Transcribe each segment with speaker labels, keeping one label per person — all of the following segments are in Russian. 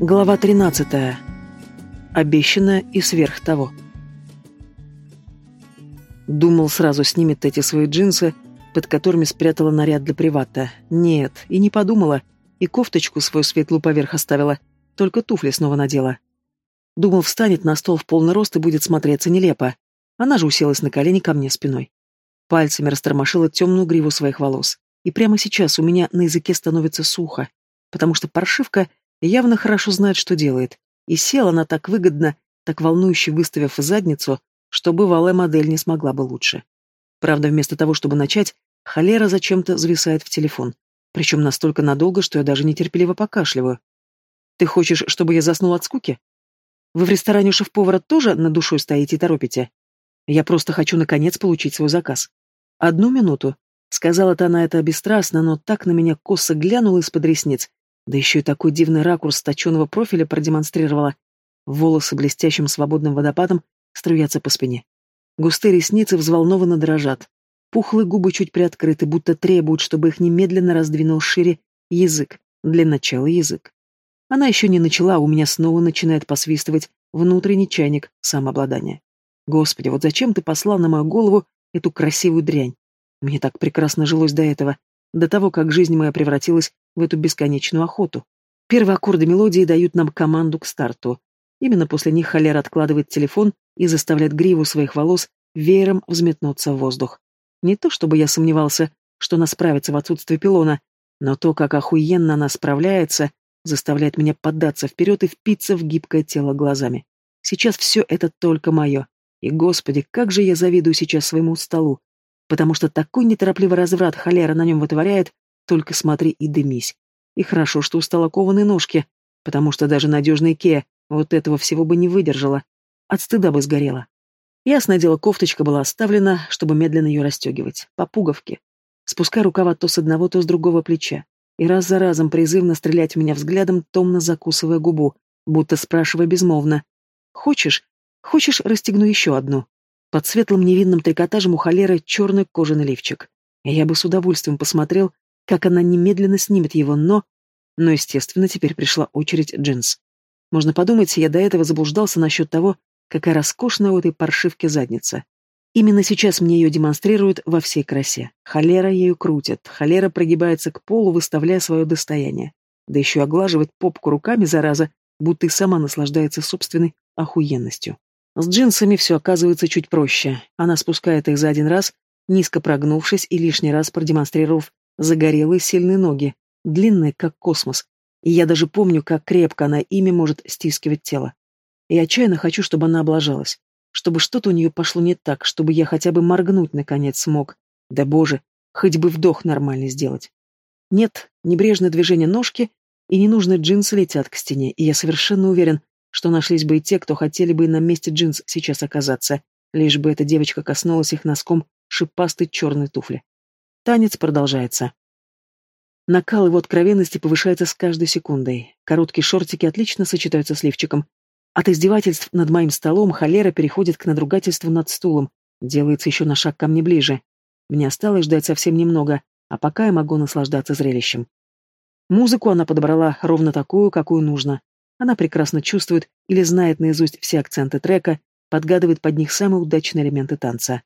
Speaker 1: Глава 13. Обещанное и сверх того. Думал, сразу снимет эти свои джинсы, под которыми спрятала наряд для привата. Нет, и не подумала. И кофточку свою светлую поверх оставила, только туфли снова надела. Думал, встанет на стол в полный рост и будет смотреться нелепо. Она же уселась на колени ко мне спиной. Пальцами растормошила темную гриву своих волос. И прямо сейчас у меня на языке становится сухо, потому что паршивка явно хорошо знает, что делает. И села она так выгодно, так волнующе выставив задницу, что бывалая модель не смогла бы лучше. Правда, вместо того, чтобы начать, холера зачем-то зависает в телефон. Причем настолько надолго, что я даже нетерпеливо покашливаю. «Ты хочешь, чтобы я заснул от скуки? Вы в ресторане шеф-повара тоже над душой стоите и торопите? Я просто хочу, наконец, получить свой заказ. Одну минуту. Сказала-то она это бесстрастно, но так на меня косо глянула из-под ресниц, да еще и такой дивный ракурс точеного профиля продемонстрировала. Волосы блестящим свободным водопадом струятся по спине. Густые ресницы взволнованно дрожат. Пухлые губы чуть приоткрыты, будто требуют, чтобы их немедленно раздвинул шире язык. Для начала язык. Она еще не начала, а у меня снова начинает посвистывать внутренний чайник самообладания. Господи, вот зачем ты послал на мою голову эту красивую дрянь? Мне так прекрасно жилось до этого, до того, как жизнь моя превратилась в эту бесконечную охоту. Первые аккорды мелодии дают нам команду к старту. Именно после них холера откладывает телефон и заставляет гриву своих волос веером взметнуться в воздух. Не то чтобы я сомневался, что она справится в отсутствии пилона, но то, как охуенно она справляется, заставляет меня поддаться вперед и впиться в гибкое тело глазами. Сейчас все это только мое. И, господи, как же я завидую сейчас своему столу, потому что такой неторопливый разврат холера на нем вытворяет, только смотри и дымись. И хорошо, что устала кованые ножки, потому что даже надежная Икеа вот этого всего бы не выдержала. От стыда бы сгорела. Ясное дело, кофточка была оставлена, чтобы медленно ее расстегивать, по пуговке, спуская рукава то с одного, то с другого плеча, и раз за разом призывно стрелять в меня взглядом, томно закусывая губу, будто спрашивая безмолвно. «Хочешь? Хочешь, расстегну еще одну?» Под светлым невинным трикотажем у холеры черный кожаный лифчик. Я бы с удовольствием посмотрел, как она немедленно снимет его, но... Но, естественно, теперь пришла очередь джинс. Можно подумать, я до этого заблуждался насчет того, какая роскошная у этой паршивки задница. Именно сейчас мне ее демонстрируют во всей красе. Холера ею крутит, холера прогибается к полу, выставляя свое достояние. Да еще оглаживает попку руками, зараза, будто и сама наслаждается собственной охуенностью. С джинсами все оказывается чуть проще. Она спускает их за один раз, низко прогнувшись и лишний раз продемонстрировав загорелые сильные ноги, длинные, как космос. И я даже помню, как крепко она ими может стискивать тело. И отчаянно хочу, чтобы она облажалась. Чтобы что-то у нее пошло не так, чтобы я хотя бы моргнуть наконец смог. Да боже, хоть бы вдох нормальный сделать. Нет, небрежное движение ножки, и ненужные джинсы летят к стене, и я совершенно уверен, что нашлись бы и те, кто хотели бы на месте джинс сейчас оказаться, лишь бы эта девочка коснулась их носком шипастой черной туфли. Танец продолжается. Накал его откровенности повышается с каждой секундой. Короткие шортики отлично сочетаются с лифчиком. От издевательств над моим столом холера переходит к надругательству над стулом, делается еще на шаг ко мне ближе. Мне осталось ждать совсем немного, а пока я могу наслаждаться зрелищем. Музыку она подобрала ровно такую, какую нужно. Она прекрасно чувствует или знает наизусть все акценты трека, подгадывает под них самые удачные элементы танца.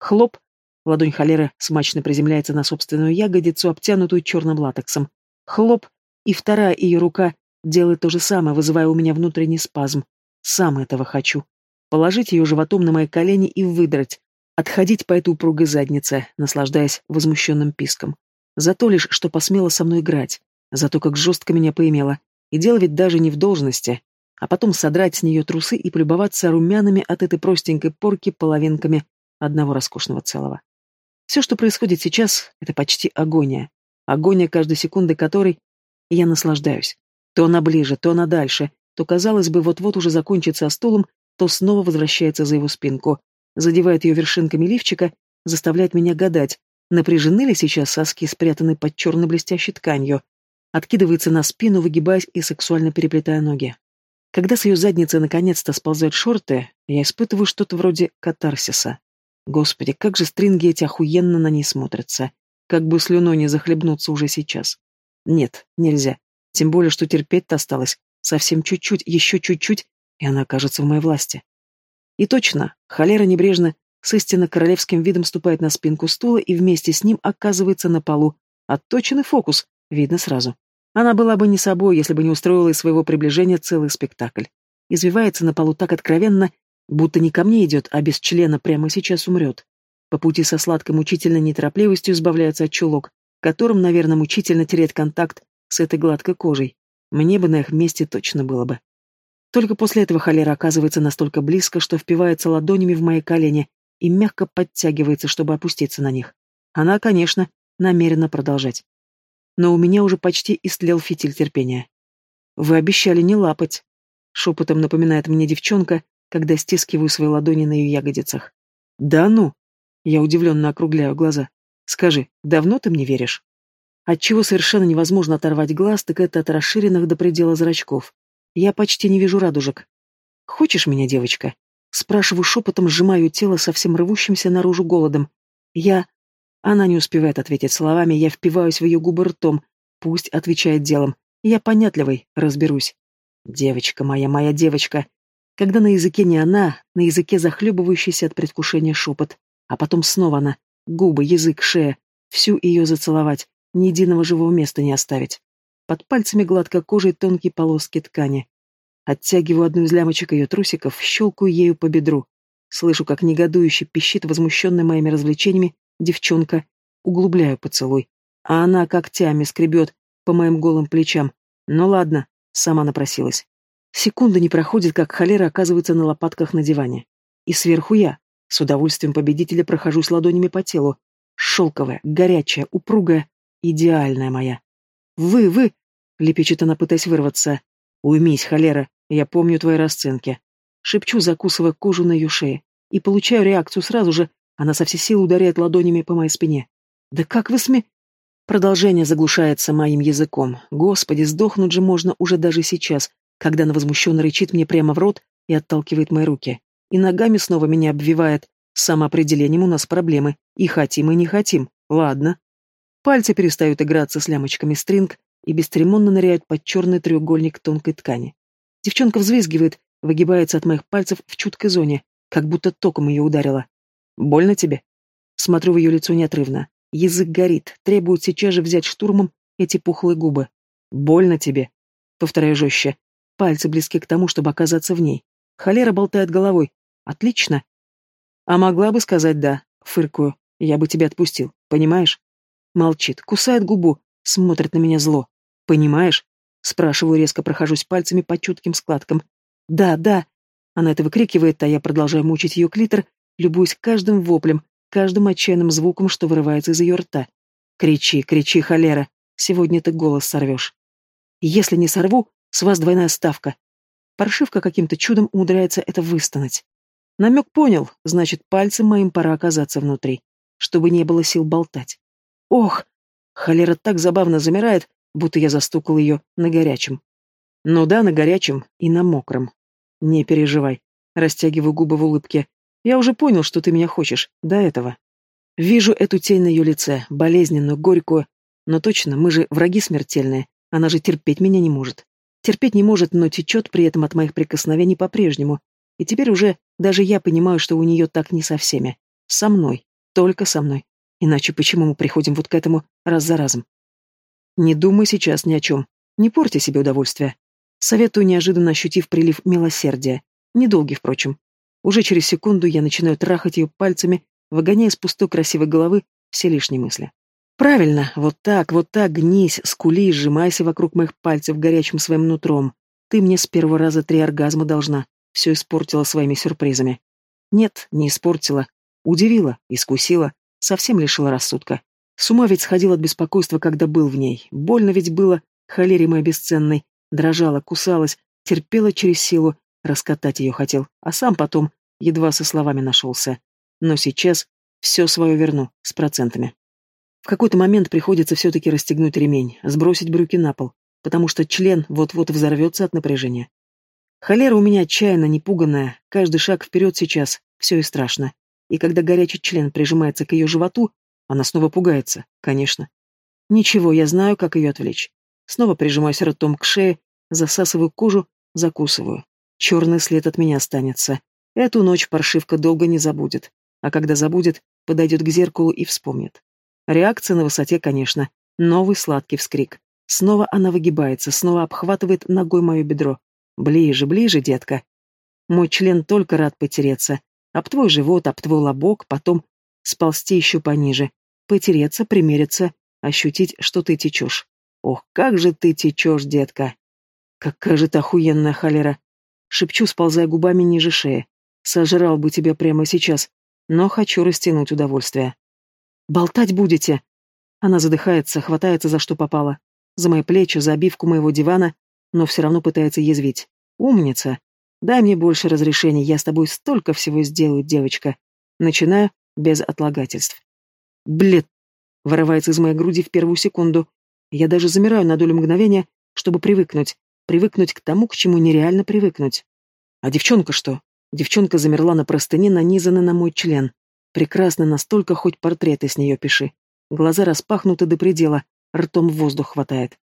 Speaker 1: Хлоп, Ладонь холеры смачно приземляется на собственную ягодицу, обтянутую черным латексом. Хлоп, и вторая ее рука делает то же самое, вызывая у меня внутренний спазм. Сам этого хочу. Положить ее животом на мои колени и выдрать. Отходить по этой упругой заднице, наслаждаясь возмущенным писком. За то лишь, что посмела со мной играть. За то, как жестко меня поимела. И дело ведь даже не в должности. А потом содрать с нее трусы и полюбоваться румяными от этой простенькой порки половинками одного роскошного целого. Все, что происходит сейчас, это почти агония. Агония, каждой секунды которой я наслаждаюсь. То она ближе, то она дальше, то, казалось бы, вот-вот уже закончится стулом, то снова возвращается за его спинку, задевает ее вершинками лифчика, заставляет меня гадать, напряжены ли сейчас соски, спрятанные под черной блестящей тканью, откидывается на спину, выгибаясь и сексуально переплетая ноги. Когда с ее задницы наконец-то сползают шорты, я испытываю что-то вроде катарсиса. Господи, как же стринги эти охуенно на ней смотрятся. Как бы слюной не захлебнуться уже сейчас. Нет, нельзя. Тем более, что терпеть-то осталось. Совсем чуть-чуть, еще чуть-чуть, и она окажется в моей власти. И точно, холера небрежно, с истинно королевским видом ступает на спинку стула и вместе с ним оказывается на полу. Отточенный фокус, видно сразу. Она была бы не собой, если бы не устроила из своего приближения целый спектакль. Извивается на полу так откровенно, будто не ко мне идет, а без члена прямо сейчас умрет. По пути со сладкой мучительной неторопливостью избавляется от чулок, которым, наверное, мучительно теряет контакт с этой гладкой кожей. Мне бы на их месте точно было бы. Только после этого холера оказывается настолько близко, что впивается ладонями в мои колени и мягко подтягивается, чтобы опуститься на них. Она, конечно, намерена продолжать но у меня уже почти истлел фитиль терпения. «Вы обещали не лапать», — шепотом напоминает мне девчонка, когда стискиваю свои ладони на ее ягодицах. «Да ну?» — я удивленно округляю глаза. «Скажи, давно ты мне веришь?» Отчего совершенно невозможно оторвать глаз, так это от расширенных до предела зрачков. Я почти не вижу радужек. «Хочешь меня, девочка?» Спрашиваю шепотом, сжимаю тело совсем рвущимся наружу голодом. Я... Она не успевает ответить словами, я впиваюсь в ее губы ртом. Пусть отвечает делом. Я понятливый, разберусь. Девочка моя, моя девочка. Когда на языке не она, на языке захлебывающийся от предвкушения шепот. А потом снова она. Губы, язык, шея. Всю ее зацеловать. Ни единого живого места не оставить. Под пальцами гладко кожей тонкие полоски ткани. Оттягиваю одну из лямочек ее трусиков, щелкаю ею по бедру. Слышу, как негодующе пищит возмущенный моими развлечениями девчонка, углубляю поцелуй. А она когтями скребет по моим голым плечам. Ну ладно, сама напросилась. Секунда не проходит, как холера оказывается на лопатках на диване. И сверху я, с удовольствием победителя, прохожусь ладонями по телу. Шелковая, горячая, упругая, идеальная моя. «Вы, вы!» — лепечет она, пытаясь вырваться. «Уймись, холера, я помню твои расценки». Шепчу, закусывая кожу на ее шее. И получаю реакцию сразу же, она со всей силы ударяет ладонями по моей спине. «Да как вы сме...» Продолжение заглушается моим языком. Господи, сдохнуть же можно уже даже сейчас, когда она возмущенно рычит мне прямо в рот и отталкивает мои руки. И ногами снова меня обвивает. С самоопределением у нас проблемы. И хотим, и не хотим. Ладно. Пальцы перестают играться с лямочками стринг и бесцеремонно ныряют под черный треугольник тонкой ткани. Девчонка взвизгивает, выгибается от моих пальцев в чуткой зоне, как будто током ее ударило. Больно тебе? Смотрю в ее лицо неотрывно. Язык горит, требует сейчас же взять штурмом эти пухлые губы. Больно тебе? Повторяю жестче. Пальцы близки к тому, чтобы оказаться в ней. Холера болтает головой. Отлично. А могла бы сказать «да», фыркую. Я бы тебя отпустил, понимаешь? Молчит, кусает губу, смотрит на меня зло. Понимаешь? Спрашиваю, резко прохожусь пальцами по чутким складкам. Да, да. Она это выкрикивает, а я продолжаю мучить ее клитор, любуясь каждым воплем, каждым отчаянным звуком, что вырывается из ее рта. Кричи, кричи, холера, сегодня ты голос сорвешь. Если не сорву, с вас двойная ставка. Паршивка каким-то чудом умудряется это выстонать. Намек понял, значит, пальцем моим пора оказаться внутри, чтобы не было сил болтать. Ох! Холера так забавно замирает, будто я застукал ее на горячем. Ну да, на горячем и на мокром. Не переживай. Растягиваю губы в улыбке. Я уже понял, что ты меня хочешь, до этого. Вижу эту тень на ее лице, болезненную, горькую. Но точно, мы же враги смертельные. Она же терпеть меня не может. Терпеть не может, но течет при этом от моих прикосновений по-прежнему. И теперь уже даже я понимаю, что у нее так не со всеми. Со мной. Только со мной. Иначе почему мы приходим вот к этому раз за разом? Не думай сейчас ни о чем. Не порти себе удовольствие. Советую, неожиданно ощутив прилив милосердия. Недолгий, впрочем. Уже через секунду я начинаю трахать ее пальцами, выгоняя из пустой красивой головы все лишние мысли. Правильно, вот так, вот так, гнись, скули и сжимайся вокруг моих пальцев горячим своим нутром. Ты мне с первого раза три оргазма должна. Все испортила своими сюрпризами. Нет, не испортила. Удивила, искусила, совсем лишила рассудка. С ума ведь сходил от беспокойства, когда был в ней. Больно ведь было, холере моей бесценной. Дрожала, кусалась, терпела через силу, Раскатать ее хотел, а сам потом едва со словами нашелся. Но сейчас все свое верну, с процентами. В какой-то момент приходится все-таки расстегнуть ремень, сбросить брюки на пол, потому что член вот-вот взорвется от напряжения. Холера у меня отчаянно, непуганная, каждый шаг вперед сейчас, все и страшно. И когда горячий член прижимается к ее животу, она снова пугается, конечно. Ничего, я знаю, как ее отвлечь. Снова прижимаюсь ртом к шее, засасываю кожу, закусываю. Черный след от меня останется. Эту ночь паршивка долго не забудет. А когда забудет, подойдет к зеркалу и вспомнит. Реакция на высоте, конечно. Новый сладкий вскрик. Снова она выгибается, снова обхватывает ногой мое бедро. Ближе, ближе, детка. Мой член только рад потереться. Об твой живот, об твой лобок, потом сползти еще пониже. Потереться, примериться, ощутить, что ты течешь. Ох, как же ты течешь, детка! Какая же ты охуенная холера! Шепчу, сползая губами ниже шеи. Сожрал бы тебя прямо сейчас, но хочу растянуть удовольствие. «Болтать будете?» Она задыхается, хватается за что попало. За мои плечи, за обивку моего дивана, но все равно пытается язвить. «Умница! Дай мне больше разрешений, я с тобой столько всего сделаю, девочка!» Начинаю без отлагательств. «Блед!» — вырывается из моей груди в первую секунду. Я даже замираю на долю мгновения, чтобы привыкнуть, привыкнуть к тому, к чему нереально привыкнуть. А девчонка что? Девчонка замерла на простыне, нанизанной на мой член. Прекрасно настолько, хоть портреты с нее пиши. Глаза распахнуты до предела, ртом воздух хватает.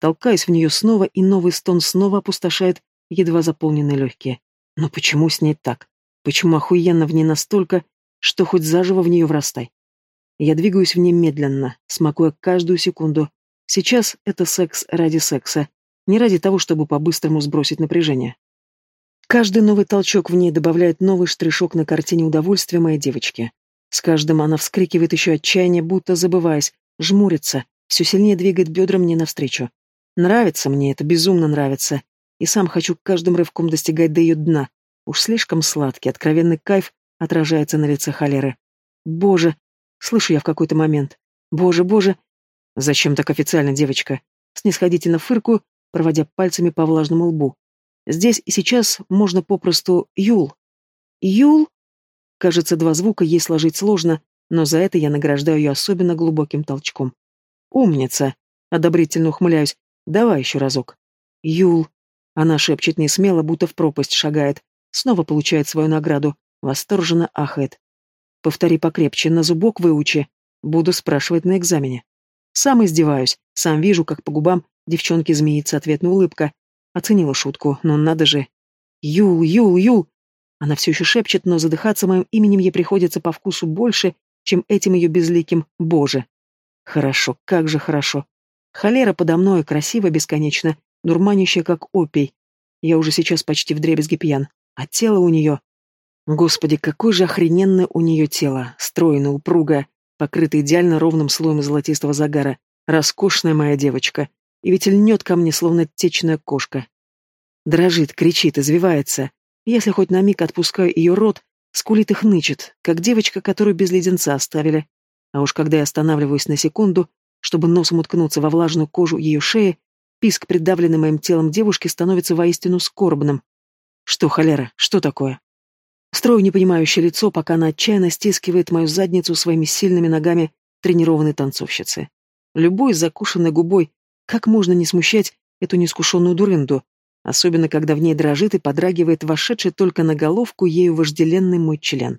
Speaker 1: Толкаясь в нее снова, и новый стон снова опустошает едва заполненные легкие. Но почему с ней так? Почему охуенно в ней настолько, что хоть заживо в нее врастай? Я двигаюсь в ней медленно, смакуя каждую секунду. Сейчас это секс ради секса, не ради того, чтобы по-быстрому сбросить напряжение. Каждый новый толчок в ней добавляет новый штришок на картине удовольствия моей девочки. С каждым она вскрикивает еще отчаяние, будто забываясь, жмурится, все сильнее двигает бедра мне навстречу. Нравится мне это, безумно нравится. И сам хочу каждым рывком достигать до ее дна. Уж слишком сладкий, откровенный кайф отражается на лице холеры. Боже, слышу я в какой-то момент. Боже, боже. Зачем так официально, девочка? Снисходительно фыркую, проводя пальцами по влажному лбу. Здесь и сейчас можно попросту Юл. Юл? Кажется, два звука ей сложить сложно, но за это я награждаю ее особенно глубоким толчком. Умница. Одобрительно ухмыляюсь. Давай еще разок. Юл. Она шепчет не смело, будто в пропасть шагает. Снова получает свою награду. Восторженно ахает. Повтори покрепче, на зубок выучи. Буду спрашивать на экзамене. Сам издеваюсь, сам вижу, как по губам девчонки змеится ответная улыбка, Оценила шутку, но надо же. Юл, Юл, Юл. Она все еще шепчет, но задыхаться моим именем ей приходится по вкусу больше, чем этим ее безликим «Боже». Хорошо, как же хорошо. Холера подо мной, красиво, бесконечно, дурманящая, как опий. Я уже сейчас почти вдребезги пьян. А тело у нее... Господи, какое же охрененное у нее тело, стройное, упругое, покрытое идеально ровным слоем золотистого загара. Роскошная моя девочка и ведь льнет ко мне, словно течная кошка. Дрожит, кричит, извивается. Если хоть на миг отпускаю ее рот, скулит и хнычет, как девочка, которую без леденца оставили. А уж когда я останавливаюсь на секунду, чтобы носом уткнуться во влажную кожу ее шеи, писк, придавленный моим телом девушки, становится воистину скорбным. Что, холера, что такое? Строю непонимающее лицо, пока она отчаянно стискивает мою задницу своими сильными ногами тренированной танцовщицы. Любой закушенной губой как можно не смущать эту неискушенную дурынду, особенно когда в ней дрожит и подрагивает вошедший только на головку ею вожделенный мой член.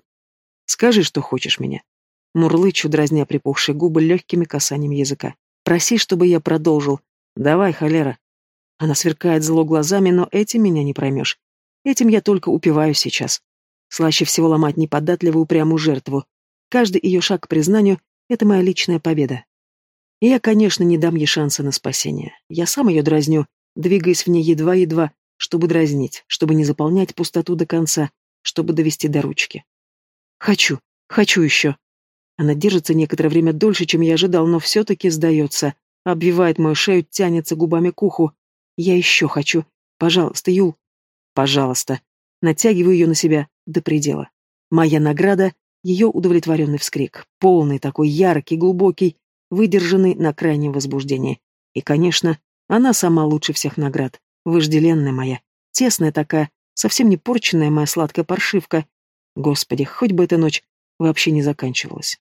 Speaker 1: Скажи, что хочешь меня. Мурлычу, дразня припухшие губы легкими касанием языка. Проси, чтобы я продолжил. Давай, холера. Она сверкает зло глазами, но этим меня не проймешь. Этим я только упиваю сейчас. Слаще всего ломать неподатливую упрямую жертву. Каждый ее шаг к признанию — это моя личная победа. И я, конечно, не дам ей шанса на спасение. Я сам ее дразню, двигаясь в ней едва-едва, чтобы дразнить, чтобы не заполнять пустоту до конца, чтобы довести до ручки. Хочу, хочу еще. Она держится некоторое время дольше, чем я ожидал, но все-таки сдается. Обвивает мою шею, тянется губами к уху. Я еще хочу. Пожалуйста, Юл. Пожалуйста. Натягиваю ее на себя до предела. Моя награда — ее удовлетворенный вскрик. Полный такой, яркий, глубокий, выдержанный на крайнем возбуждении. И, конечно, она сама лучше всех наград. Вожделенная моя, тесная такая, совсем не порченная моя сладкая паршивка. Господи, хоть бы эта ночь вообще не заканчивалась.